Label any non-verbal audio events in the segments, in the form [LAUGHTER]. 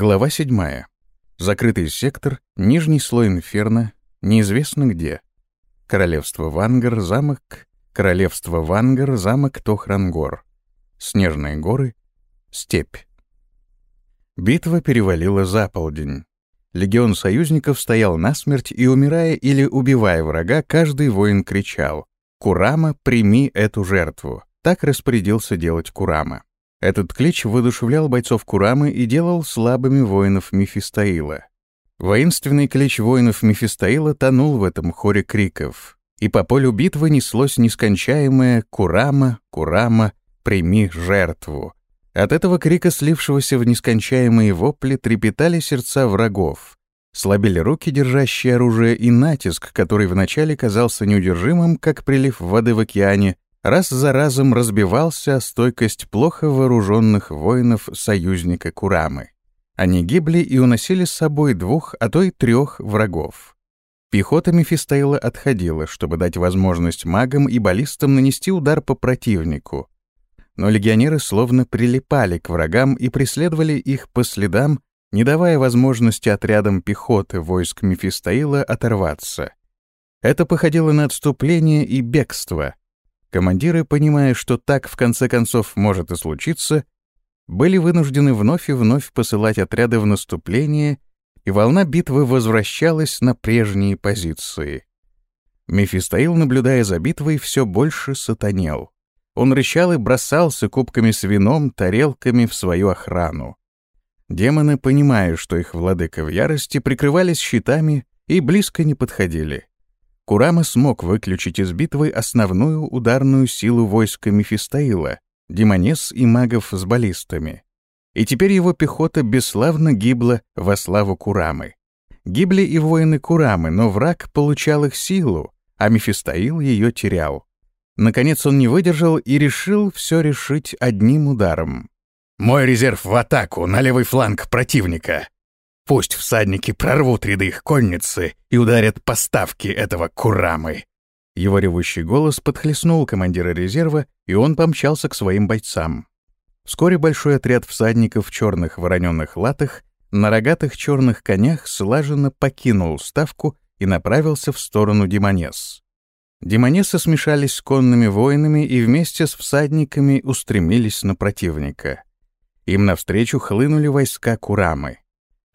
Глава 7. Закрытый сектор, нижний слой инферно, неизвестно где. Королевство Вангар, замок, Королевство Вангар, замок Тохрангор. Снежные горы, степь. Битва перевалила за полдень. Легион союзников стоял насмерть, и, умирая или убивая врага, каждый воин кричал «Курама, прими эту жертву!» Так распорядился делать Курама. Этот клич воодушевлял бойцов Курамы и делал слабыми воинов Мефистоила. Воинственный клич воинов Мефистоила тонул в этом хоре криков, и по полю битвы неслось нескончаемое «Курама, Курама, прими жертву!». От этого крика, слившегося в нескончаемые вопли, трепетали сердца врагов, слабели руки, держащие оружие, и натиск, который вначале казался неудержимым, как прилив воды в океане, раз за разом разбивался стойкость плохо вооруженных воинов союзника Курамы. Они гибли и уносили с собой двух, а то и трех врагов. Пехота Мефистоила отходила, чтобы дать возможность магам и баллистам нанести удар по противнику. Но легионеры словно прилипали к врагам и преследовали их по следам, не давая возможности отрядам пехоты войск Мефистоила оторваться. Это походило на отступление и бегство, Командиры, понимая, что так в конце концов может и случиться, были вынуждены вновь и вновь посылать отряды в наступление, и волна битвы возвращалась на прежние позиции. Мефистоил, наблюдая за битвой, все больше сатанел. Он рычал и бросался кубками с вином, тарелками в свою охрану. Демоны, понимая, что их владыка в ярости, прикрывались щитами и близко не подходили. Курама смог выключить из битвы основную ударную силу войска Мефистоила, демонес и магов с баллистами. И теперь его пехота бесславно гибла во славу Курамы. Гибли и воины Курамы, но враг получал их силу, а Мефистоил ее терял. Наконец он не выдержал и решил все решить одним ударом. «Мой резерв в атаку, на левый фланг противника!» Пусть всадники прорвут ряды их конницы и ударят поставки этого Курамы. Его ревущий голос подхлестнул командира резерва, и он помчался к своим бойцам. Вскоре большой отряд всадников в черных вороненных латах на рогатых черных конях слаженно покинул ставку и направился в сторону Демонес. Демонесы смешались с конными воинами и вместе с всадниками устремились на противника. Им навстречу хлынули войска Курамы.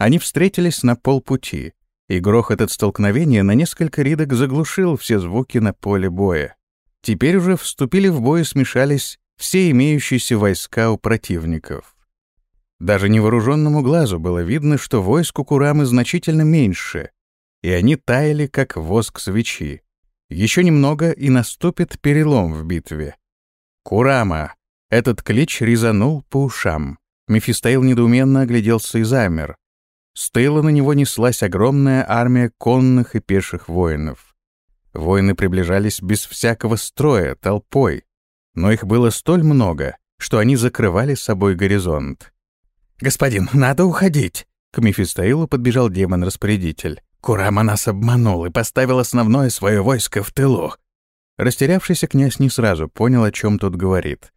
Они встретились на полпути, и грохот от столкновения на несколько ридок заглушил все звуки на поле боя. Теперь уже вступили в бой и смешались все имеющиеся войска у противников. Даже невооруженному глазу было видно, что войск у Курамы значительно меньше, и они таяли, как воск свечи. Еще немного, и наступит перелом в битве. «Курама!» Этот клич резанул по ушам. Мефистоил недоуменно огляделся и замер. С тыла на него неслась огромная армия конных и пеших воинов. Воины приближались без всякого строя, толпой, но их было столь много, что они закрывали собой горизонт. «Господин, надо уходить!» К Мефистоилу подбежал демон-распорядитель. «Курама нас обманул и поставил основное свое войско в тылу». Растерявшийся князь не сразу понял, о чем тут говорит.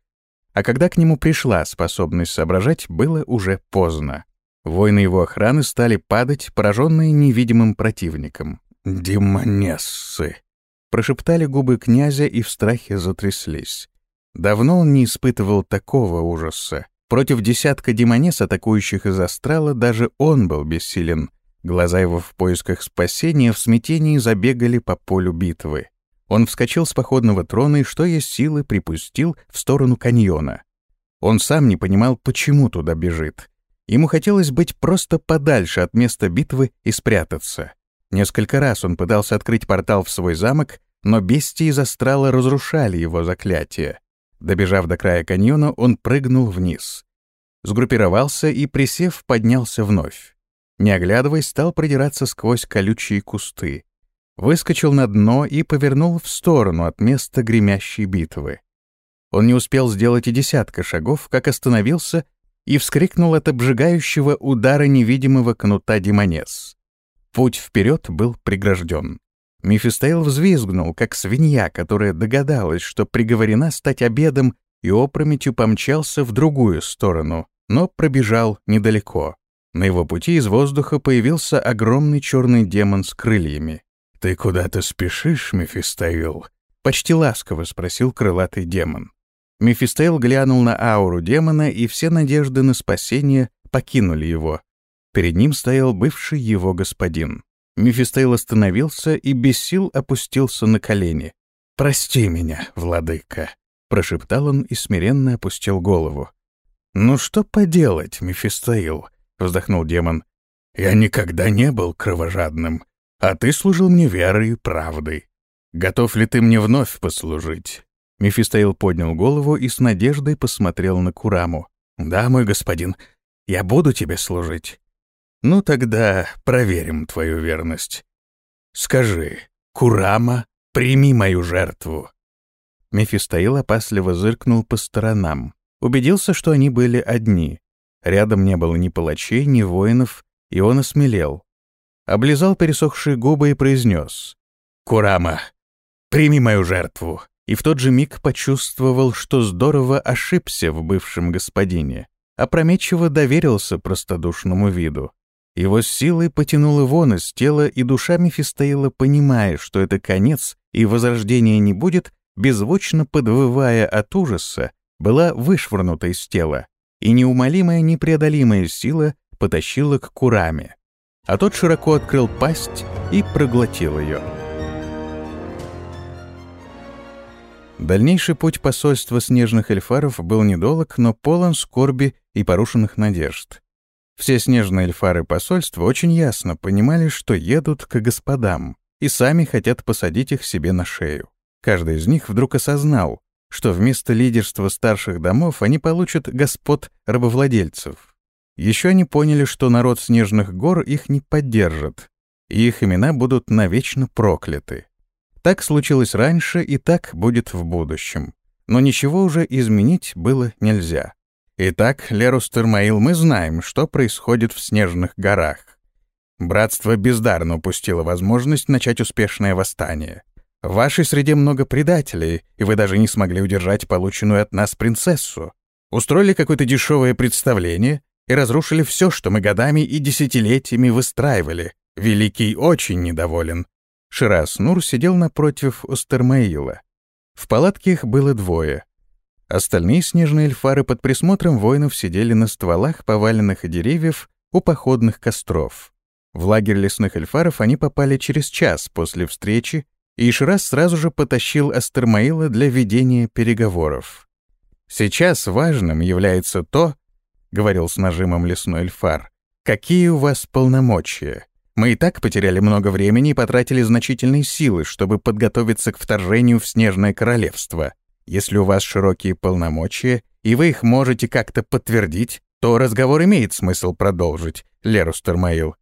А когда к нему пришла способность соображать, было уже поздно. Воины его охраны стали падать, пораженные невидимым противником. «Демонессы!» Прошептали губы князя и в страхе затряслись. Давно он не испытывал такого ужаса. Против десятка демонес, атакующих из астрала, даже он был бессилен. Глаза его в поисках спасения в смятении забегали по полю битвы. Он вскочил с походного трона и, что есть силы, припустил в сторону каньона. Он сам не понимал, почему туда бежит. Ему хотелось быть просто подальше от места битвы и спрятаться. Несколько раз он пытался открыть портал в свой замок, но бестии из астрала разрушали его заклятие. Добежав до края каньона, он прыгнул вниз. Сгруппировался и, присев, поднялся вновь. Не оглядываясь, стал продираться сквозь колючие кусты. Выскочил на дно и повернул в сторону от места гремящей битвы. Он не успел сделать и десятка шагов, как остановился и вскрикнул от обжигающего удара невидимого кнута Демонес. Путь вперед был прегражден. Мефистоил взвизгнул, как свинья, которая догадалась, что приговорена стать обедом, и опрометью помчался в другую сторону, но пробежал недалеко. На его пути из воздуха появился огромный черный демон с крыльями. «Ты куда-то спешишь, Мефистоил?» — почти ласково спросил крылатый демон. Мефистоил глянул на ауру демона, и все надежды на спасение покинули его. Перед ним стоял бывший его господин. Мефистоил остановился и без сил опустился на колени. «Прости меня, владыка», — прошептал он и смиренно опустил голову. «Ну что поделать, Мефистоил?» — вздохнул демон. «Я никогда не был кровожадным, а ты служил мне верой и правдой. Готов ли ты мне вновь послужить?» Мефистоил поднял голову и с надеждой посмотрел на Кураму. «Да, мой господин, я буду тебе служить». «Ну тогда проверим твою верность. Скажи, Курама, прими мою жертву». Мефистоил опасливо зыркнул по сторонам. Убедился, что они были одни. Рядом не было ни палачей, ни воинов, и он осмелел. Облизал пересохшие губы и произнес. «Курама, прими мою жертву!» И в тот же миг почувствовал, что здорово ошибся в бывшем господине. Опрометчиво доверился простодушному виду. Его силой потянуло вон из тела, и душа Мефистоила, понимая, что это конец и возрождения не будет, беззвучно подвывая от ужаса, была вышвырнута из тела, и неумолимая непреодолимая сила потащила к Кураме. А тот широко открыл пасть и проглотил ее. Дальнейший путь посольства снежных эльфаров был недолг, но полон скорби и порушенных надежд. Все снежные эльфары посольства очень ясно понимали, что едут к господам, и сами хотят посадить их себе на шею. Каждый из них вдруг осознал, что вместо лидерства старших домов они получат господ рабовладельцев. Еще они поняли, что народ Снежных гор их не поддержит, и их имена будут навечно прокляты. Так случилось раньше и так будет в будущем. Но ничего уже изменить было нельзя. Итак, Лерус Термаил, мы знаем, что происходит в Снежных горах. Братство бездарно упустило возможность начать успешное восстание. В вашей среде много предателей, и вы даже не смогли удержать полученную от нас принцессу. Устроили какое-то дешевое представление и разрушили все, что мы годами и десятилетиями выстраивали. Великий очень недоволен. Ширас Нур сидел напротив Остермаила. В палатке их было двое. Остальные снежные эльфары под присмотром воинов сидели на стволах поваленных деревьев у походных костров. В лагерь лесных эльфаров они попали через час после встречи и Ишрас сразу же потащил Астермаила для ведения переговоров. «Сейчас важным является то, — говорил с нажимом лесной эльфар, — какие у вас полномочия. Мы и так потеряли много времени и потратили значительные силы, чтобы подготовиться к вторжению в Снежное Королевство. Если у вас широкие полномочия, и вы их можете как-то подтвердить, то разговор имеет смысл продолжить, Лерус Термаил.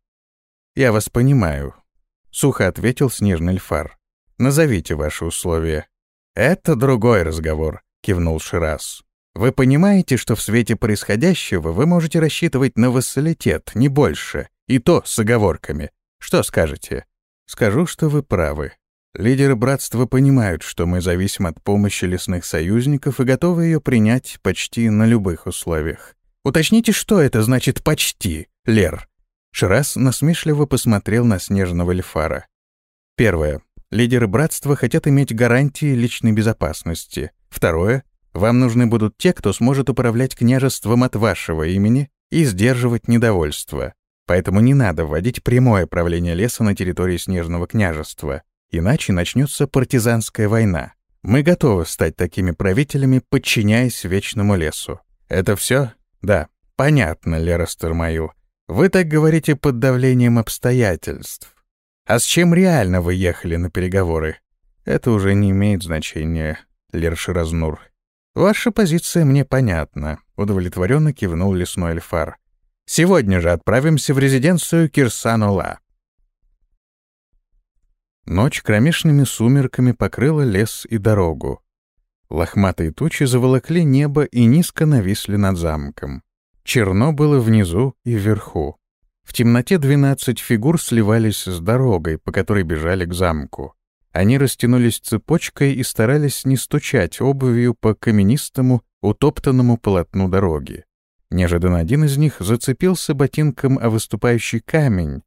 «Я вас понимаю», — сухо ответил Снежный Эльфар. Назовите ваши условия». «Это другой разговор», — кивнул Ширас. «Вы понимаете, что в свете происходящего вы можете рассчитывать на вассалитет, не больше, и то с оговорками. Что скажете?» «Скажу, что вы правы. Лидеры братства понимают, что мы зависим от помощи лесных союзников и готовы ее принять почти на любых условиях. Уточните, что это значит «почти», Лер?» Ширас насмешливо посмотрел на снежного эльфара. Первое. Лидеры братства хотят иметь гарантии личной безопасности. Второе. Вам нужны будут те, кто сможет управлять княжеством от вашего имени и сдерживать недовольство. Поэтому не надо вводить прямое правление леса на территории Снежного княжества, иначе начнется партизанская война. Мы готовы стать такими правителями, подчиняясь Вечному лесу. Это все? Да. Понятно, Лера Стермаил. Вы так говорите под давлением обстоятельств. А с чем реально вы ехали на переговоры? Это уже не имеет значения, Лерши Разнур. Ваша позиция мне понятна, удовлетворенно кивнул лесной эльфар. Сегодня же отправимся в резиденцию Кирсанула. Ночь кромешными сумерками покрыла лес и дорогу. Лохматые тучи заволокли небо и низко нависли над замком. Черно было внизу и вверху. В темноте двенадцать фигур сливались с дорогой, по которой бежали к замку. Они растянулись цепочкой и старались не стучать обувью по каменистому, утоптанному полотну дороги. Неожиданно один из них зацепился ботинком о выступающий камень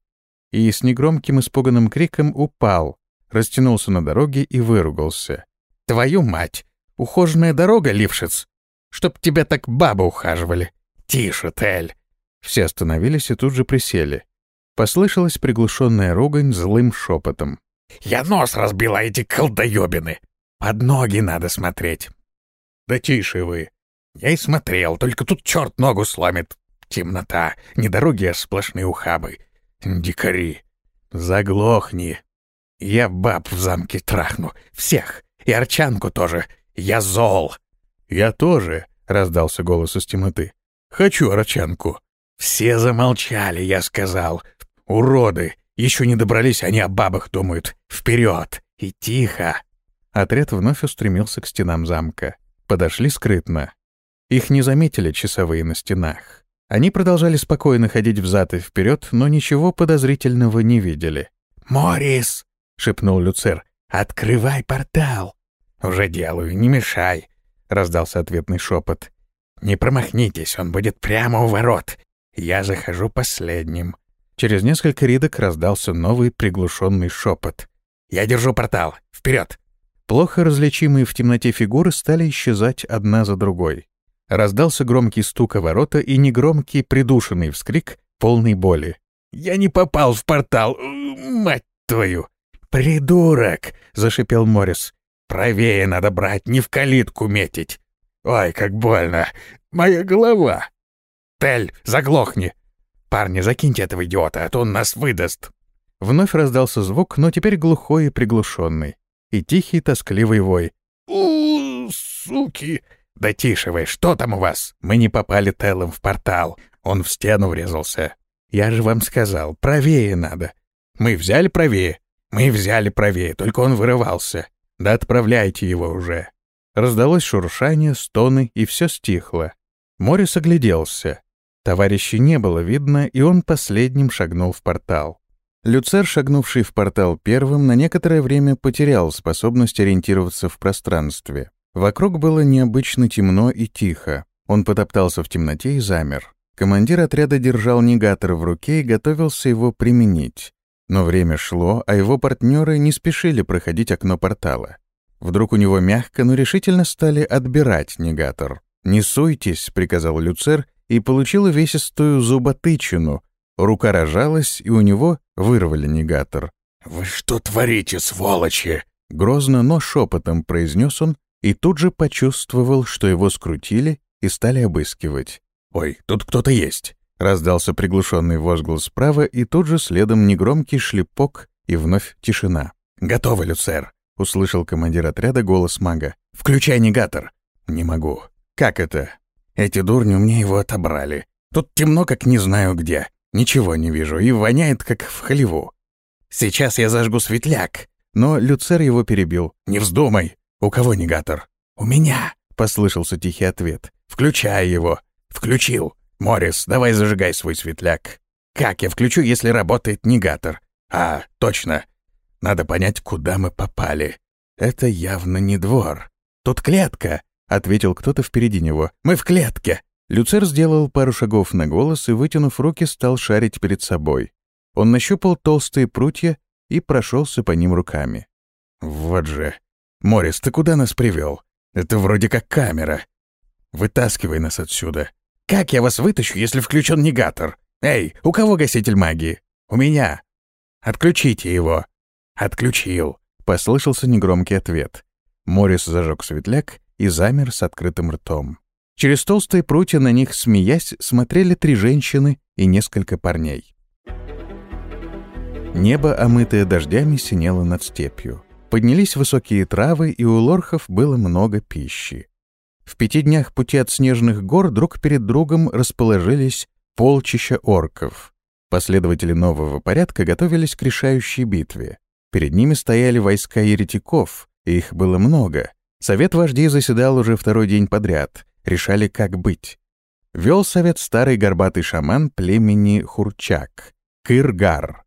и с негромким испуганным криком упал, растянулся на дороге и выругался. «Твою мать! Ухоженная дорога, Лившиц! Чтоб тебя так бабы ухаживали! Тише, Тель!» Все остановились и тут же присели. Послышалась приглушенная ругань злым шепотом. «Я нос разбила эти колдоебины! Под ноги надо смотреть!» «Да тише вы! Я и смотрел, только тут черт ногу сломит! Темнота, не дороги, а сплошные ухабы! Дикари! Заглохни! Я баб в замке трахну! Всех! И Арчанку тоже! Я зол!» «Я тоже!» — раздался голос из темноты. «Хочу Арчанку!» «Все замолчали, я сказал. Уроды! Еще не добрались, они о бабах думают. Вперед! И тихо!» Отряд вновь устремился к стенам замка. Подошли скрытно. Их не заметили часовые на стенах. Они продолжали спокойно ходить взад и вперед, но ничего подозрительного не видели. «Морис!» — шепнул Люцер. «Открывай портал!» «Уже делаю, не мешай!» — раздался ответный шепот. «Не промахнитесь, он будет прямо у ворот. Я захожу последним. Через несколько ридок раздался новый приглушенный шепот. «Я держу портал! Вперед!» Плохо различимые в темноте фигуры стали исчезать одна за другой. Раздался громкий стук о ворота и негромкий придушенный вскрик полной боли. «Я не попал в портал! Мать твою!» «Придурок!» — зашипел Морис. «Правее надо брать, не в калитку метить!» «Ой, как больно! Моя голова!» «Тель, заглохни! Парни, закиньте этого идиота, а то он нас выдаст!» Вновь раздался звук, но теперь глухой и приглушенный. И тихий, тоскливый вой. у суки! Да тише вы, что там у вас? Мы не попали Телом в портал. Он в стену врезался. Я же вам сказал, правее надо. Мы взяли правее? Мы взяли правее, только он вырывался. Да отправляйте его уже. Раздалось шуршание, стоны, и все стихло. Морис огляделся. Товарища не было видно, и он последним шагнул в портал. Люцер, шагнувший в портал первым, на некоторое время потерял способность ориентироваться в пространстве. Вокруг было необычно темно и тихо. Он потоптался в темноте и замер. Командир отряда держал негатор в руке и готовился его применить. Но время шло, а его партнеры не спешили проходить окно портала. Вдруг у него мягко, но решительно стали отбирать негатор. «Не суйтесь», — приказал Люцер и получил увесистую зуботычину. Рука рожалась, и у него вырвали негатор. «Вы что творите, сволочи?» Грозно, но шепотом произнес он, и тут же почувствовал, что его скрутили и стали обыскивать. «Ой, тут кто-то есть!» Раздался приглушенный возглас справа, и тут же следом негромкий шлепок и вновь тишина. «Готово, Люцер!» — услышал командир отряда голос мага. «Включай негатор!» «Не могу». «Как это?» Эти дурни у меня его отобрали. Тут темно, как не знаю где. Ничего не вижу и воняет, как в хлеву. Сейчас я зажгу светляк. Но Люцер его перебил. «Не вздумай! У кого негатор?» «У меня!» — послышался тихий ответ. «Включай его!» «Включил!» «Моррис, давай зажигай свой светляк!» «Как я включу, если работает негатор?» «А, точно! Надо понять, куда мы попали. Это явно не двор. Тут клетка, — ответил кто-то впереди него. «Мы в клетке!» Люцер сделал пару шагов на голос и, вытянув руки, стал шарить перед собой. Он нащупал толстые прутья и прошелся по ним руками. «Вот же! Морис, ты куда нас привел? Это вроде как камера. Вытаскивай нас отсюда. Как я вас вытащу, если включен негатор? Эй, у кого гаситель магии? У меня. Отключите его». «Отключил», — послышался негромкий ответ. Морис зажег светляк и замер с открытым ртом. Через толстые прутья на них, смеясь, смотрели три женщины и несколько парней. Небо, омытое дождями, синело над степью. Поднялись высокие травы, и у лорхов было много пищи. В пяти днях пути от снежных гор друг перед другом расположились полчища орков. Последователи нового порядка готовились к решающей битве. Перед ними стояли войска еретиков, их было много, Совет вождей заседал уже второй день подряд, решали, как быть. Вел совет старый горбатый шаман племени Хурчак, Кыргар.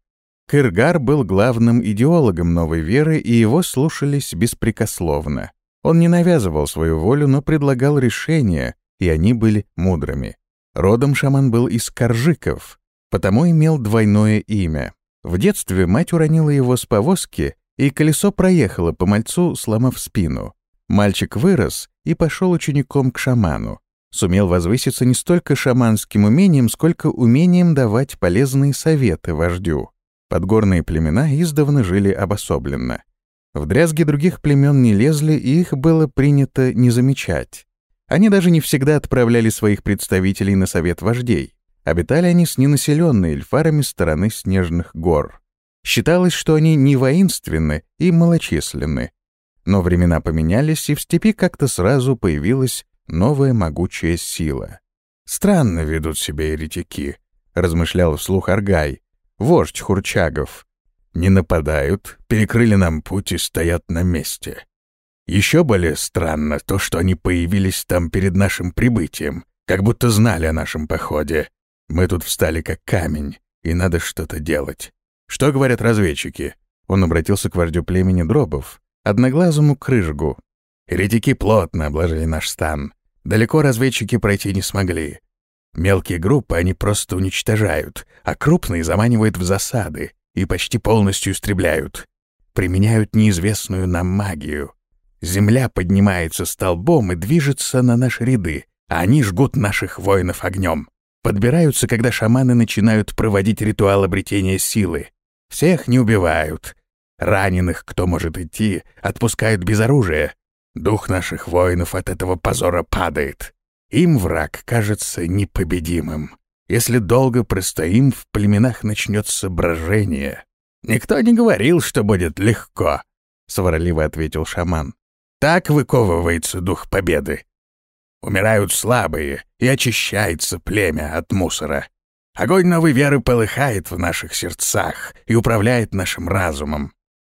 Кыргар был главным идеологом новой веры, и его слушались беспрекословно. Он не навязывал свою волю, но предлагал решения, и они были мудрыми. Родом шаман был из Коржиков, потому имел двойное имя. В детстве мать уронила его с повозки, и колесо проехало по мальцу, сломав спину. Мальчик вырос и пошел учеником к шаману. Сумел возвыситься не столько шаманским умением, сколько умением давать полезные советы вождю. Подгорные племена издавна жили обособленно. В дрязги других племен не лезли, и их было принято не замечать. Они даже не всегда отправляли своих представителей на совет вождей. Обитали они с ненаселенной эльфарами стороны снежных гор. Считалось, что они не воинственны и малочисленны. Но времена поменялись, и в степи как-то сразу появилась новая могучая сила. «Странно ведут себя еретики», — размышлял вслух Аргай, вождь Хурчагов. «Не нападают, перекрыли нам путь и стоят на месте. Еще более странно то, что они появились там перед нашим прибытием, как будто знали о нашем походе. Мы тут встали как камень, и надо что-то делать. Что говорят разведчики?» Он обратился к вождю племени Дробов, одноглазому крыжгу. Еретики плотно обложили наш стан. Далеко разведчики пройти не смогли. Мелкие группы они просто уничтожают, а крупные заманивают в засады и почти полностью истребляют. Применяют неизвестную нам магию. Земля поднимается столбом и движется на наши ряды, а они жгут наших воинов огнем. Подбираются, когда шаманы начинают проводить ритуал обретения силы. Всех не убивают. Раненых, кто может идти, отпускают без оружия. Дух наших воинов от этого позора падает. Им враг кажется непобедимым. Если долго простоим, в племенах начнется брожение. «Никто не говорил, что будет легко», — сварливо ответил шаман. Так выковывается дух победы. Умирают слабые, и очищается племя от мусора. Огонь новой веры полыхает в наших сердцах и управляет нашим разумом.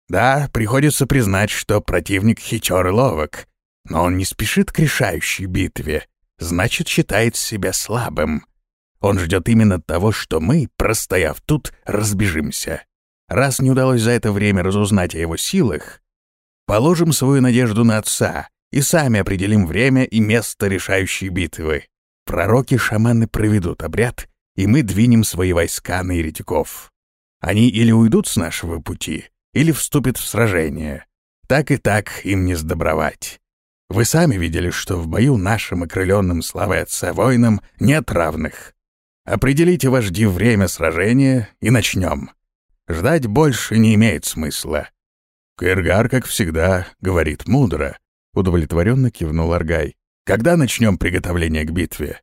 Да, приходится признать, что противник хитер и ловок, но он не спешит к решающей битве, значит, считает себя слабым. Он ждет именно того, что мы, простояв тут, разбежимся. Раз не удалось за это время разузнать о его силах, Положим свою надежду на отца и сами определим время и место решающей битвы. Пророки-шаманы проведут обряд, и мы двинем свои войска на еретиков. Они или уйдут с нашего пути, или вступят в сражение. Так и так им не сдобровать. Вы сами видели, что в бою нашим окрыленным славой отца воинам нет равных. Определите вожди время сражения и начнем. Ждать больше не имеет смысла. «Каиргар, как всегда, говорит мудро», — удовлетворенно кивнул Аргай. «Когда начнем приготовление к битве?»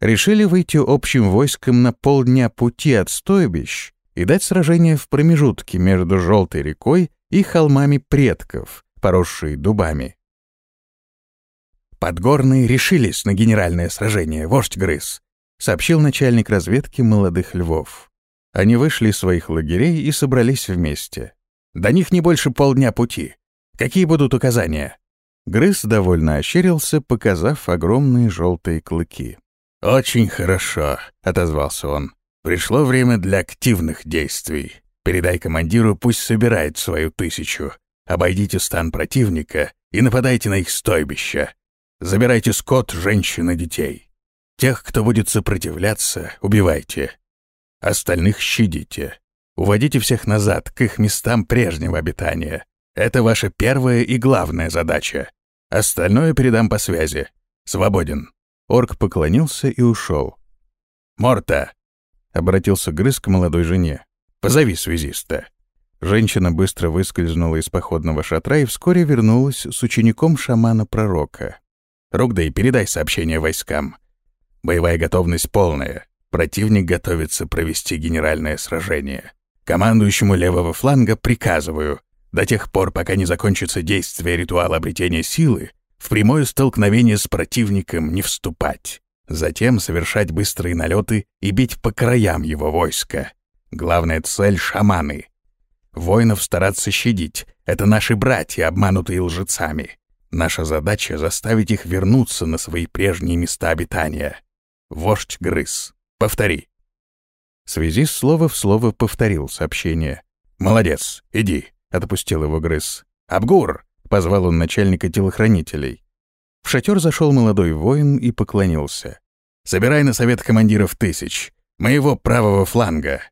Решили выйти общим войском на полдня пути от стойбищ и дать сражение в промежутке между Желтой рекой и холмами предков, поросшие дубами. Подгорные решились на генеральное сражение, вождь Грыз, сообщил начальник разведки молодых львов. Они вышли из своих лагерей и собрались вместе. До них не больше полдня пути. Какие будут указания?» Грыз довольно ощерился, показав огромные желтые клыки. «Очень хорошо», — отозвался он. «Пришло время для активных действий. Передай командиру, пусть собирает свою тысячу. Обойдите стан противника и нападайте на их стойбище. Забирайте скот, женщин и детей. Тех, кто будет сопротивляться, убивайте. Остальных щадите. Уводите всех назад, к их местам прежнего обитания. Это ваша первая и главная задача. Остальное передам по связи. Свободен». Орк поклонился и ушел. «Морта!» — обратился Грыз к молодой жене. «Позови связиста». Женщина быстро выскользнула из походного шатра и вскоре вернулась с учеником шамана-пророка. «Ругдай, передай сообщение войскам. Боевая готовность полная. Противник готовится провести генеральное сражение. Командующему левого фланга приказываю, до тех пор, пока не закончится действие ритуала обретения силы, в прямое столкновение с противником не вступать. Затем совершать быстрые налеты и бить по краям его войска. Главная цель — шаманы. Воинов стараться щадить. Это наши братья, обманутые лжецами. Наша задача — заставить их вернуться на свои прежние места обитания. Вождь Грыз. Повтори. Связист слово в слово повторил сообщение. «Молодец, иди», — отпустил его Грыз. «Абгур!» — позвал он начальника телохранителей. В шатер зашел молодой воин и поклонился. Собирай на совет командиров тысяч. Моего правого фланга.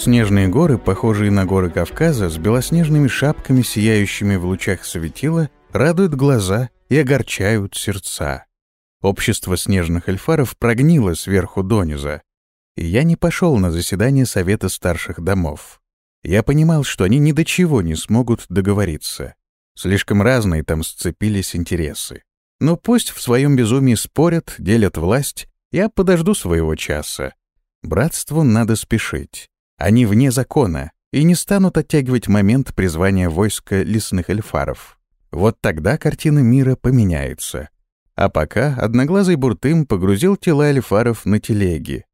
Снежные горы, похожие на горы Кавказа, с белоснежными шапками, сияющими в лучах светила, радуют глаза и огорчают сердца. Общество снежных эльфаров прогнило сверху дониза, и я не пошел на заседание Совета старших домов. Я понимал, что они ни до чего не смогут договориться. Слишком разные там сцепились интересы. Но пусть в своем безумии спорят, делят власть, я подожду своего часа. Братству надо спешить. Они вне закона и не станут оттягивать момент призвания войска лесных эльфаров. Вот тогда картина мира поменяется. А пока одноглазый Буртым погрузил тела эльфаров на телеги.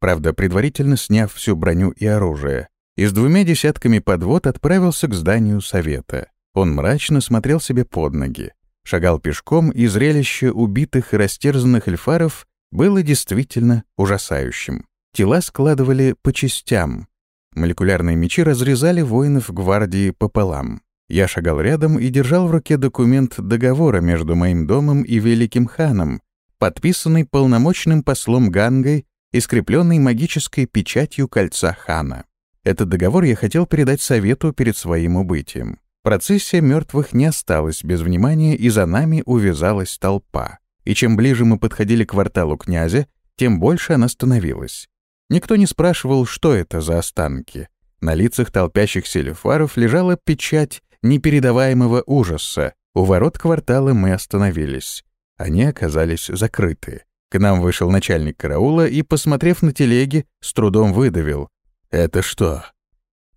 Правда, предварительно сняв всю броню и оружие. И с двумя десятками подвод отправился к зданию совета. Он мрачно смотрел себе под ноги. Шагал пешком, и зрелище убитых и растерзанных эльфаров было действительно ужасающим. Тела складывали по частям, Молекулярные мечи разрезали воинов гвардии пополам. Я шагал рядом и держал в руке документ договора между моим домом и великим ханом, подписанный полномочным послом Гангой и скрепленный магической печатью кольца хана. Этот договор я хотел передать совету перед своим убытием. Процессия мертвых не осталась без внимания, и за нами увязалась толпа. И чем ближе мы подходили к кварталу князя, тем больше она становилась. Никто не спрашивал, что это за останки. На лицах толпящихся лефаров лежала печать непередаваемого ужаса. У ворот квартала мы остановились. Они оказались закрыты. К нам вышел начальник караула и, посмотрев на телеги, с трудом выдавил. «Это что?»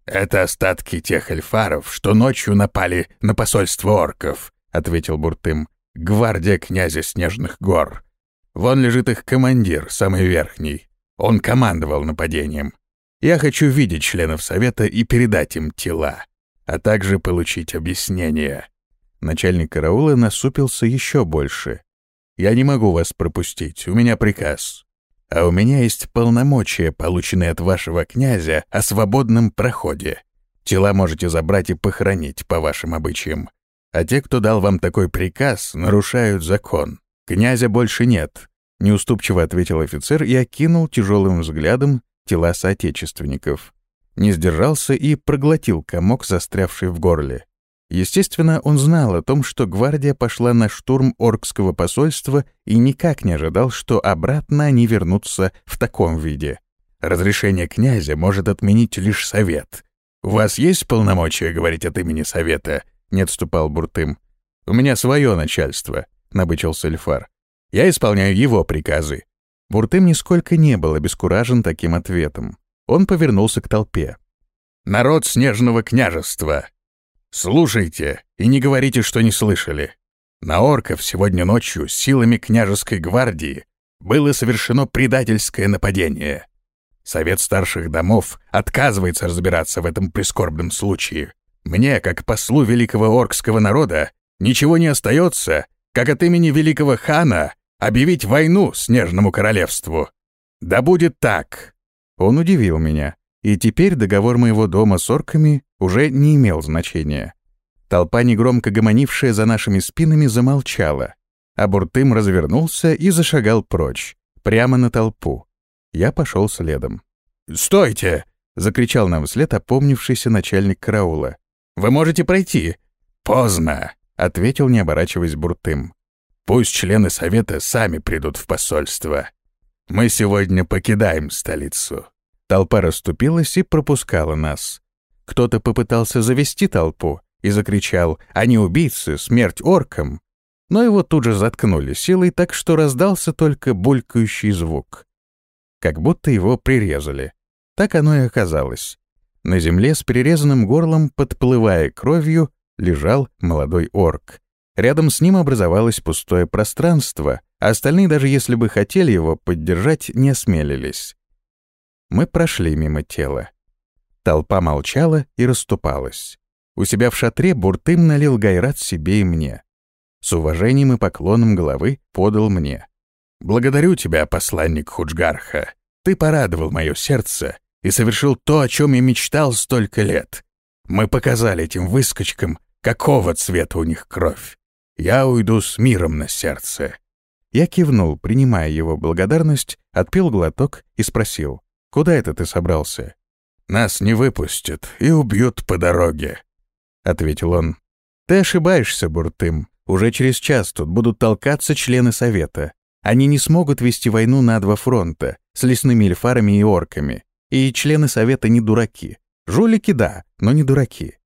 «Это остатки тех эльфаров, что ночью напали на посольство орков», — ответил Буртым. «Гвардия князя Снежных гор. Вон лежит их командир, самый верхний. Он командовал нападением. Я хочу видеть членов Совета и передать им тела, а также получить объяснение». Начальник караула насупился еще больше. «Я не могу вас пропустить, у меня приказ. А у меня есть полномочия, полученные от вашего князя, о свободном проходе. Тела можете забрать и похоронить по вашим обычаям. А те, кто дал вам такой приказ, нарушают закон. Князя больше нет, Неуступчиво ответил офицер и окинул тяжелым взглядом тела соотечественников. Не сдержался и проглотил комок, застрявший в горле. Естественно, он знал о том, что гвардия пошла на штурм Оркского посольства и никак не ожидал, что обратно они вернутся в таком виде. Разрешение князя может отменить лишь совет. «У вас есть полномочия говорить от имени совета?» — не отступал Буртым. «У меня свое начальство», — набычился Эльфар. Я исполняю его приказы». Буртым нисколько не был обескуражен таким ответом. Он повернулся к толпе. «Народ Снежного княжества! Слушайте и не говорите, что не слышали. На орков сегодня ночью силами княжеской гвардии было совершено предательское нападение. Совет старших домов отказывается разбираться в этом прискорбном случае. Мне, как послу великого оркского народа, ничего не остается, как от имени великого хана объявить войну Снежному королевству. Да будет так. Он удивил меня, и теперь договор моего дома с орками уже не имел значения. Толпа, негромко гомонившая за нашими спинами, замолчала, а Буртым развернулся и зашагал прочь, прямо на толпу. Я пошел следом. «Стойте!» — закричал нам вслед опомнившийся начальник караула. «Вы можете пройти!» «Поздно!» — ответил, не оборачиваясь Буртым. «Пусть члены совета сами придут в посольство. Мы сегодня покидаем столицу». Толпа расступилась и пропускала нас. Кто-то попытался завести толпу и закричал «Они убийцы! Смерть оркам!» Но его тут же заткнули силой, так что раздался только булькающий звук. Как будто его прирезали. Так оно и оказалось. На земле с перерезанным горлом, подплывая кровью, лежал молодой орк. Рядом с ним образовалось пустое пространство, а остальные, даже если бы хотели его поддержать, не осмелились. Мы прошли мимо тела. Толпа молчала и расступалась. У себя в шатре Буртым налил гайрат себе и мне. С уважением и поклоном головы подал мне. «Благодарю тебя, посланник Худжгарха. Ты порадовал мое сердце и совершил то, о чем я мечтал столько лет. Мы показали этим выскочкам, какого цвета у них кровь. Я уйду с миром на сердце». Я кивнул, принимая его благодарность, отпил глоток и спросил, «Куда это ты собрался?» «Нас не выпустят и убьют по дороге», — ответил он. «Ты ошибаешься, Буртым. Уже через час тут будут толкаться члены Совета. Они не смогут вести войну на два фронта, с лесными эльфарами и орками. И члены Совета не дураки. Жулики — да, но не дураки.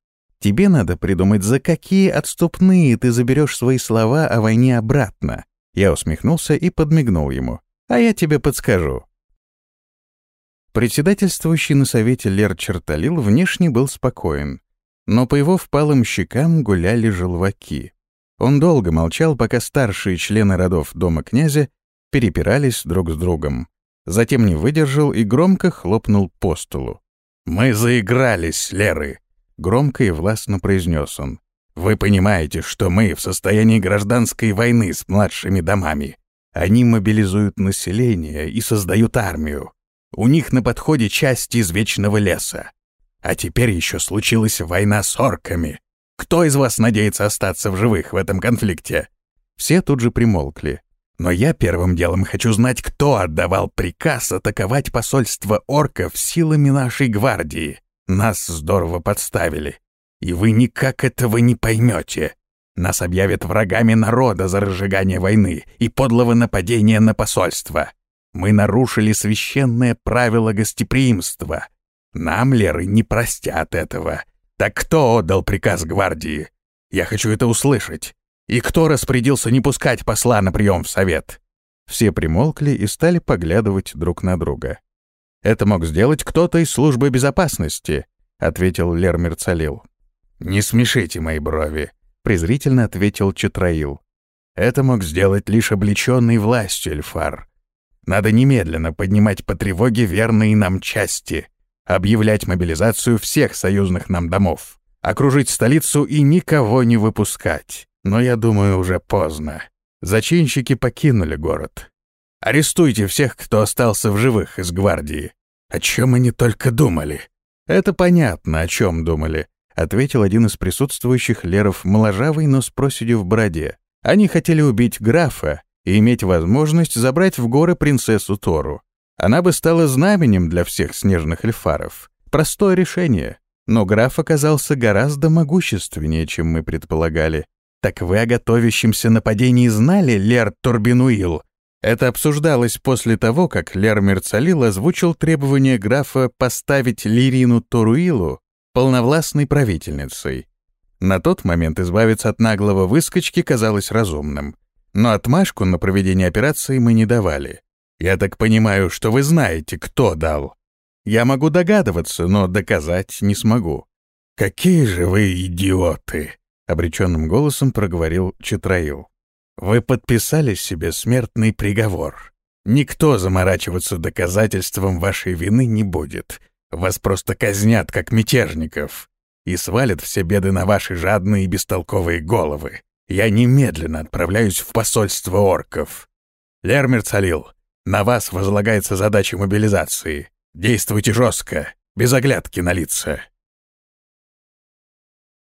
Тебе надо придумать, за какие отступные ты заберешь свои слова о войне обратно. Я усмехнулся и подмигнул ему. А я тебе подскажу. Председательствующий на совете Лер Черталил внешне был спокоен, но по его впалым щекам гуляли желваки. Он долго молчал, пока старшие члены родов дома князя перепирались друг с другом. Затем не выдержал и громко хлопнул по столу. «Мы заигрались, Леры!» Громко и властно произнес он. «Вы понимаете, что мы в состоянии гражданской войны с младшими домами. Они мобилизуют население и создают армию. У них на подходе части из Вечного леса. А теперь еще случилась война с орками. Кто из вас надеется остаться в живых в этом конфликте?» Все тут же примолкли. Но я первым делом хочу знать, кто отдавал приказ атаковать посольство орков силами нашей гвардии. Нас здорово подставили. И вы никак этого не поймете. Нас объявят врагами народа за разжигание войны и подлого нападения на посольство. Мы нарушили священное правило гостеприимства. Нам, Леры, не простят этого. Так кто отдал приказ гвардии? Я хочу это услышать. И кто распорядился не пускать посла на прием в совет? Все примолкли и стали поглядывать друг на друга. Это мог сделать кто-то из службы безопасности, ответил Лермер Цалил. Не смешите мои брови, презрительно ответил Четраил. Это мог сделать лишь облеченный властью Эльфар. Надо немедленно поднимать по тревоге верные нам части, объявлять мобилизацию всех союзных нам домов, окружить столицу и никого не выпускать. Но я думаю, уже поздно. Зачинщики покинули город. Арестуйте всех, кто остался в живых из гвардии. О чем они только думали. Это понятно, о чем думали, ответил один из присутствующих леров, моложавый, но с проседью в бороде. Они хотели убить графа и иметь возможность забрать в горы принцессу Тору. Она бы стала знаменем для всех снежных эльфаров. Простое решение. Но граф оказался гораздо могущественнее, чем мы предполагали. Так вы о готовящемся нападении знали, Лер Турбинуил? Это обсуждалось после того, как Лер Мерцалил озвучил требование графа поставить Лирину Торуилу полновластной правительницей. На тот момент избавиться от наглого выскочки казалось разумным. Но отмашку на проведение операции мы не давали. Я так понимаю, что вы знаете, кто дал. Я могу догадываться, но доказать не смогу. «Какие же вы идиоты!» — обреченным голосом проговорил Четраил. Вы подписали себе смертный приговор. Никто заморачиваться доказательством вашей вины не будет. Вас просто казнят, как мятежников, и свалят все беды на ваши жадные и бестолковые головы. Я немедленно отправляюсь в посольство орков. Лермер Цалил, на вас возлагается задача мобилизации. Действуйте жестко, без оглядки на лица.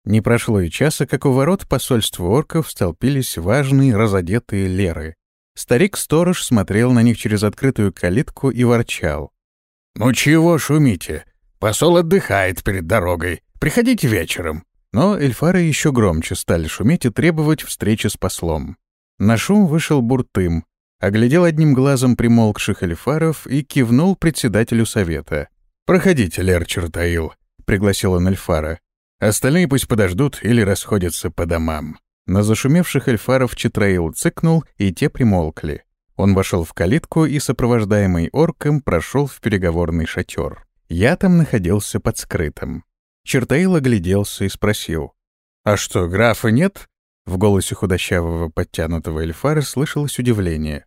Не прошло и часа, как у ворот посольства орков столпились важные разодетые леры. Старик-сторож смотрел на них через открытую калитку и ворчал. «Ну чего шумите? Посол отдыхает перед дорогой. Приходите вечером». Но эльфары еще громче стали шуметь и требовать встречи с послом. На шум вышел Буртым, оглядел одним глазом примолкших эльфаров и кивнул председателю совета. «Проходите, Лер Чертаил», — пригласил он эльфара. Остальные пусть подождут или расходятся по домам. На зашумевших эльфаров Читраил цыкнул, и те примолкли. Он вошел в калитку и, сопровождаемый орком, прошел в переговорный шатер. Я там находился под скрытым. Чертаил огляделся и спросил. «А что, графа нет?» В голосе худощавого подтянутого эльфара слышалось удивление.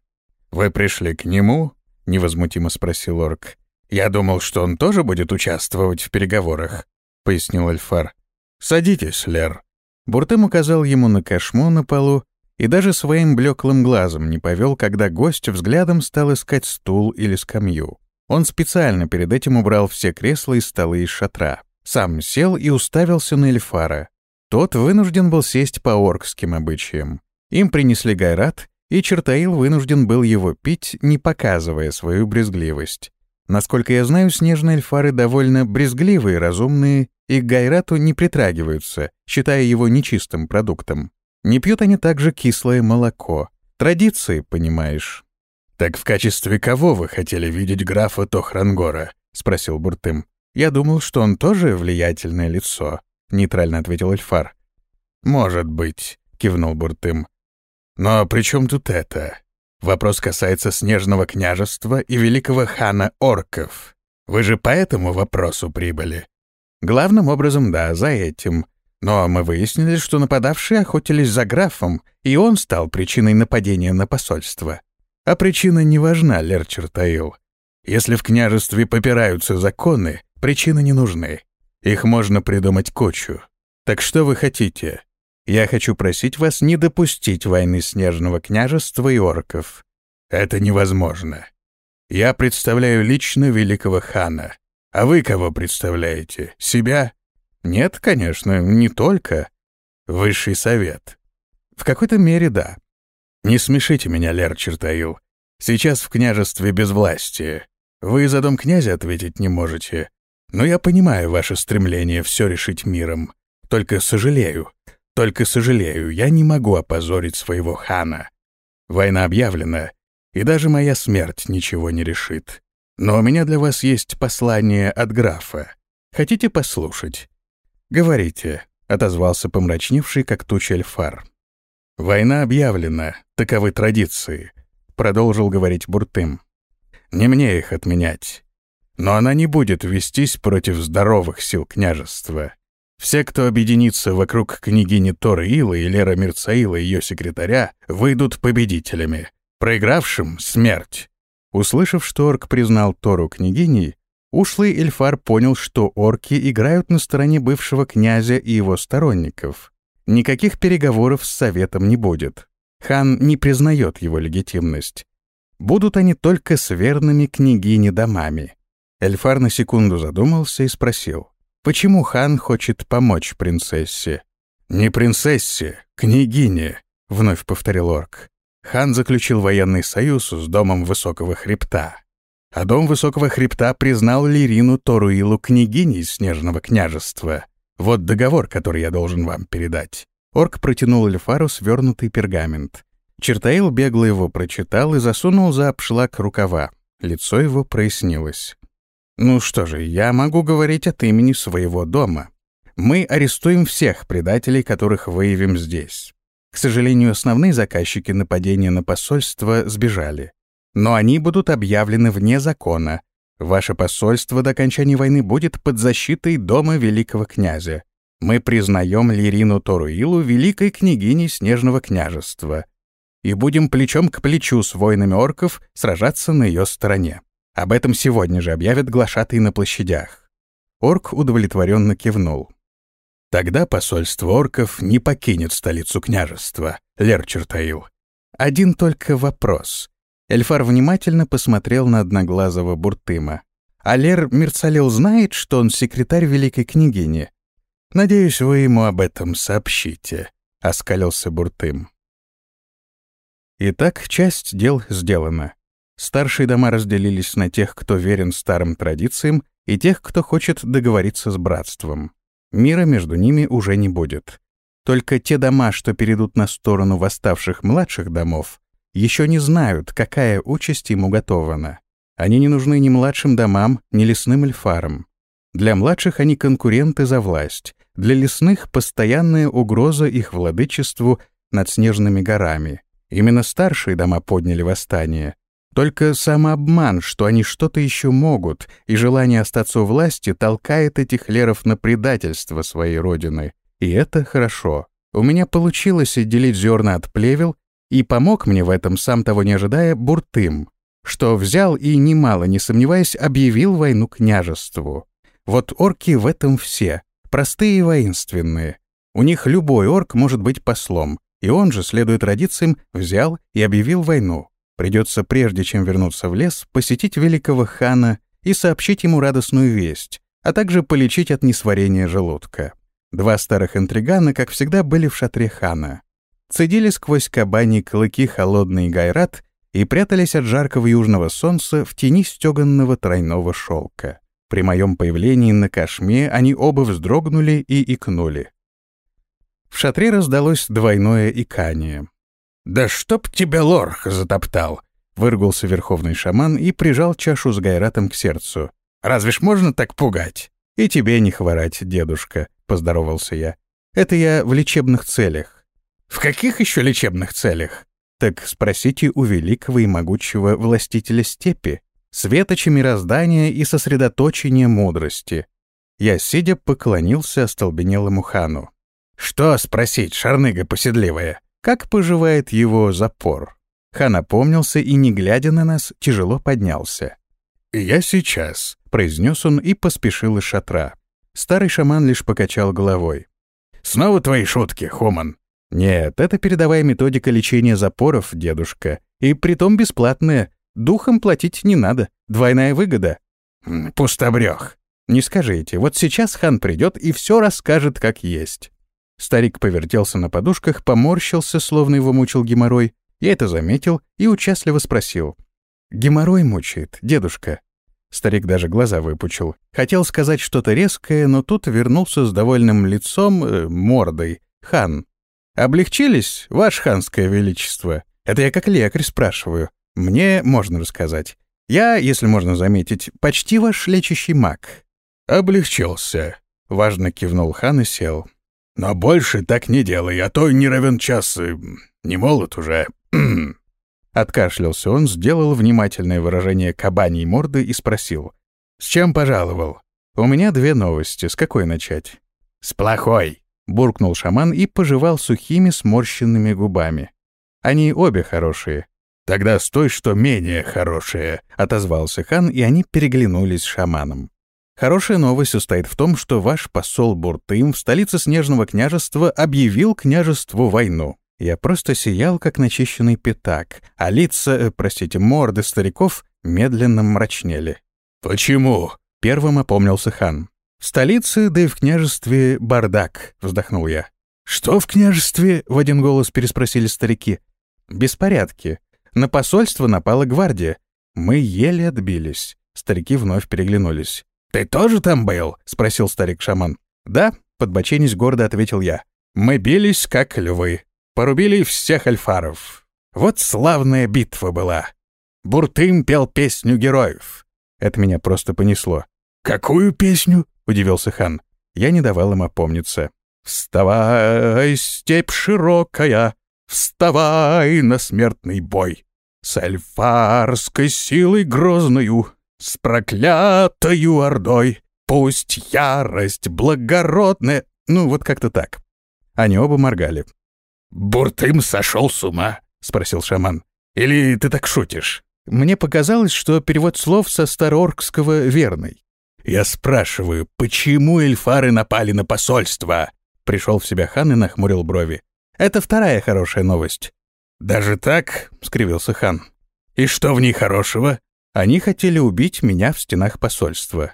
«Вы пришли к нему?» — невозмутимо спросил орк. «Я думал, что он тоже будет участвовать в переговорах», — пояснил эльфар. «Садитесь, Лер». Буртем указал ему на кошму на полу и даже своим блеклым глазом не повел, когда гость взглядом стал искать стул или скамью. Он специально перед этим убрал все кресла и столы из шатра. Сам сел и уставился на Эльфара. Тот вынужден был сесть по оркским обычаям. Им принесли гайрат, и Чертаил вынужден был его пить, не показывая свою брезгливость. Насколько я знаю, снежные эльфары довольно брезгливые, разумные и к Гайрату не притрагиваются, считая его нечистым продуктом. Не пьют они также кислое молоко. Традиции, понимаешь. «Так в качестве кого вы хотели видеть графа Тохрангора?» — спросил Буртым. «Я думал, что он тоже влиятельное лицо», — нейтрально ответил Эльфар. «Может быть», — кивнул Буртым. «Но при чем тут это? Вопрос касается Снежного княжества и великого хана орков. Вы же по этому вопросу прибыли?» «Главным образом, да, за этим. Но мы выяснили, что нападавшие охотились за графом, и он стал причиной нападения на посольство. А причина не важна, Лерчер Таил. Если в княжестве попираются законы, причины не нужны. Их можно придумать кучу. Так что вы хотите? Я хочу просить вас не допустить войны Снежного княжества и орков. Это невозможно. Я представляю лично великого хана. А вы кого представляете? Себя? Нет, конечно, не только. Высший совет. В какой-то мере да. Не смешите меня, Лер Чертаил. Сейчас в княжестве безвластие. Вы за дом князя ответить не можете. Но я понимаю ваше стремление все решить миром. Только сожалею, только сожалею, я не могу опозорить своего хана. Война объявлена, и даже моя смерть ничего не решит. Но у меня для вас есть послание от графа. Хотите послушать? «Говорите», — отозвался помрачневший, как туча эльфар. «Война объявлена, таковы традиции», — продолжил говорить Буртым. «Не мне их отменять. Но она не будет вестись против здоровых сил княжества. Все, кто объединится вокруг княгини Торы Илы и Лера Мирцаила, ее секретаря, выйдут победителями. Проигравшим — смерть». Услышав, что Орк признал Тору княгиней, Ушлый Эльфар понял, что орки играют на стороне бывшего князя и его сторонников. Никаких переговоров с Советом не будет. Хан не признает его легитимность. Будут они только с верными княгини домами. Эльфар на секунду задумался и спросил, почему хан хочет помочь принцессе? «Не принцессе, княгине», — вновь повторил орк. Хан заключил военный союз с домом Высокого Хребта а дом Высокого Хребта признал Лирину Торуилу княгиней Снежного княжества. Вот договор, который я должен вам передать». Орк протянул Эльфару свернутый пергамент. Чертаил бегло его прочитал и засунул за обшлаг рукава. Лицо его прояснилось. «Ну что же, я могу говорить от имени своего дома. Мы арестуем всех предателей, которых выявим здесь. К сожалению, основные заказчики нападения на посольство сбежали но они будут объявлены вне закона. Ваше посольство до окончания войны будет под защитой дома великого князя. Мы признаем Лирину Торуилу великой княгиней Снежного княжества и будем плечом к плечу с воинами орков сражаться на ее стороне. Об этом сегодня же объявят глашатые на площадях. Орк удовлетворенно кивнул. Тогда посольство орков не покинет столицу княжества, Лер Чертаил. Один только вопрос. Эльфар внимательно посмотрел на одноглазого Буртыма. «Алер Мерцалил знает, что он секретарь великой княгини?» «Надеюсь, вы ему об этом сообщите», — оскалился Буртым. Итак, часть дел сделана. Старшие дома разделились на тех, кто верен старым традициям, и тех, кто хочет договориться с братством. Мира между ними уже не будет. Только те дома, что перейдут на сторону восставших младших домов, еще не знают, какая участь ему готована. Они не нужны ни младшим домам, ни лесным эльфарам. Для младших они конкуренты за власть, для лесных — постоянная угроза их владычеству над снежными горами. Именно старшие дома подняли восстание. Только самообман, что они что-то еще могут, и желание остаться у власти толкает этих леров на предательство своей родины. И это хорошо. У меня получилось отделить зерна от плевел и помог мне в этом, сам того не ожидая, Буртым, что взял и, немало не сомневаясь, объявил войну княжеству. Вот орки в этом все, простые и воинственные. У них любой орк может быть послом, и он же, следуя традициям, взял и объявил войну. Придется, прежде чем вернуться в лес, посетить великого хана и сообщить ему радостную весть, а также полечить от несварения желудка. Два старых интригана, как всегда, были в шатре хана. цедили сквозь кабани клыки холодный гайрат и прятались от жаркого южного солнца в тени стеганного тройного шелка. При моем появлении на кошме они оба вздрогнули и икнули. В шатре раздалось двойное икание. «Да чтоб тебя лорх затоптал!» — выргулся верховный шаман и прижал чашу с гайратом к сердцу. «Разве ж можно так пугать?» «И тебе не хворать, дедушка», — поздоровался я. «Это я в лечебных целях». «В каких еще лечебных целях?» «Так спросите у великого и могучего властителя степи, светоча мироздания и сосредоточения мудрости». Я, сидя, поклонился остолбенелому хану. «Что спросить, шарныга поседливая? Как поживает его запор?» Хан опомнился и, не глядя на нас, тяжело поднялся. «Я сейчас», — произнес он и поспешил из шатра. Старый шаман лишь покачал головой. «Снова твои шутки, Хоман?» «Нет, это передовая методика лечения запоров, дедушка. И притом бесплатная. Духом платить не надо. Двойная выгода». «Пустобрех». «Не скажите. Вот сейчас хан придет и все расскажет, как есть». Старик повертелся на подушках, поморщился, словно его мучил геморрой. Я это заметил и участливо спросил. «Геморрой мучает, дедушка». Старик даже глаза выпучил. Хотел сказать что-то резкое, но тут вернулся с довольным лицом, э, мордой. «Хан». «Облегчились, ваше ханское величество?» Это я как лекарь спрашиваю. Мне можно рассказать. Я, если можно заметить, почти ваш лечащий маг». «Облегчился», — важно кивнул хан и сел. Но больше так не делай, а то не равен час, не молод уже. [CLEARS THROAT] Откашлялся он, сделал внимательное выражение кабаньей морды и спросил. «С чем пожаловал?» «У меня две новости. С какой начать?» «С плохой», — буркнул шаман и пожевал сухими сморщенными губами. «Они обе хорошие». «Тогда с той, что менее хорошие», — отозвался хан, и они переглянулись с шаманом. Хорошая новость состоит в том, что ваш посол Буртым в столице Снежного княжества объявил княжеству войну. Я просто сиял, как начищенный пятак, а лица, э, простите, морды стариков медленно мрачнели. «Почему?» — первым опомнился хан. «В столице, да и в княжестве бардак», — вздохнул я. «Что в княжестве?» — в один голос переспросили старики. «Беспорядки. На посольство напала гвардия. Мы еле отбились». Старики вновь переглянулись. «Ты тоже там был?» — спросил старик-шаман. «Да», — подбоченись гордо ответил я. «Мы бились, как львы. Порубили всех альфаров. Вот славная битва была. Буртым пел песню героев. Это меня просто понесло. «Какую песню?» — удивился хан. Я не давал им опомниться. «Вставай, степь широкая, вставай на смертный бой! С альфарской силой грозною с проклятою ордой, пусть ярость благородная... Ну, вот как-то так. Они оба моргали. «Буртым сошел с ума?» — спросил шаман. «Или ты так шутишь?» Мне показалось, что перевод слов со староркского верный. «Я спрашиваю, почему эльфары напали на посольство?» Пришел в себя хан и нахмурил брови. «Это вторая хорошая новость». «Даже так?» — скривился хан. «И что в ней хорошего?» Они хотели убить меня в стенах посольства.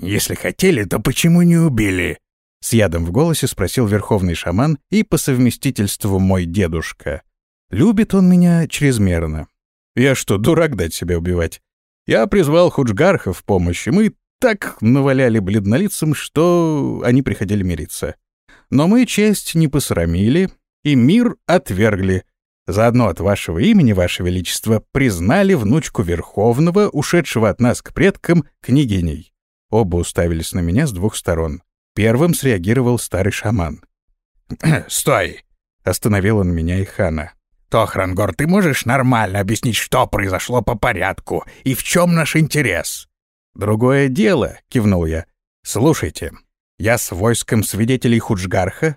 «Если хотели, то почему не убили?» С ядом в голосе спросил верховный шаман и по совместительству мой дедушка. Любит он меня чрезмерно. Я что, дурак дать себя убивать? Я призвал Худжгарха в помощь, и мы так наваляли бледнолицам, что они приходили мириться. Но мы честь не посрамили и мир отвергли, Заодно от вашего имени, ваше величество, признали внучку Верховного, ушедшего от нас к предкам, княгиней. Оба уставились на меня с двух сторон. Первым среагировал старый шаман. [CLEARS THROAT] «Стой!» — остановил он меня и хана. «Тохрангор, ты можешь нормально объяснить, что произошло по порядку и в чем наш интерес?» «Другое дело», — кивнул я. «Слушайте, я с войском свидетелей Худжгарха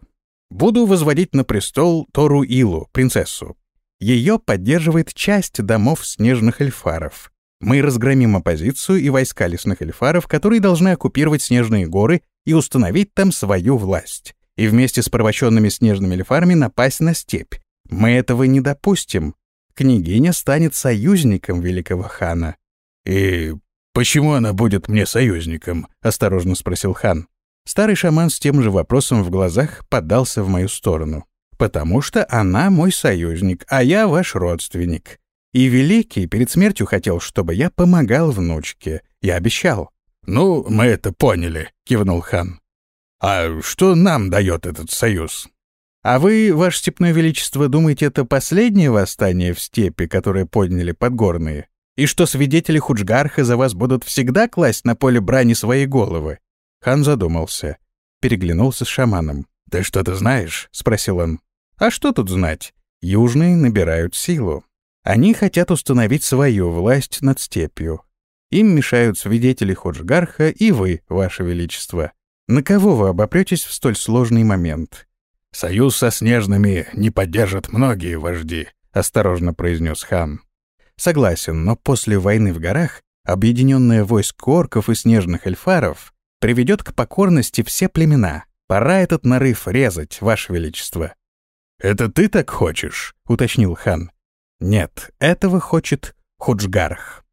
Буду возводить на престол Тору Илу, принцессу. Ее поддерживает часть домов снежных эльфаров. Мы разгромим оппозицию и войска лесных эльфаров, которые должны оккупировать снежные горы и установить там свою власть. И вместе с порабощенными снежными эльфарами напасть на степь. Мы этого не допустим. Княгиня станет союзником великого хана. «И почему она будет мне союзником?» — осторожно спросил хан. Старый шаман с тем же вопросом в глазах подался в мою сторону. Потому что она мой союзник, а я ваш родственник. И Великий перед смертью хотел, чтобы я помогал внучке. Я обещал. «Ну, мы это поняли», — кивнул хан. «А что нам дает этот союз?» «А вы, ваше степное величество, думаете, это последнее восстание в степи, которое подняли подгорные? И что свидетели Худжгарха за вас будут всегда класть на поле брани свои головы?» Хан задумался, переглянулся с шаманом. «Ты что-то знаешь?» — спросил он. «А что тут знать? Южные набирают силу. Они хотят установить свою власть над степью. Им мешают свидетели Ходжгарха и вы, ваше величество. На кого вы обопретесь в столь сложный момент?» «Союз со снежными не поддержат многие вожди», — осторожно произнес хан. «Согласен, но после войны в горах объединенное войско орков и снежных эльфаров приведет к покорности все племена. Пора этот нарыв резать, Ваше Величество». «Это ты так хочешь?» — уточнил хан. «Нет, этого хочет Худжгарх».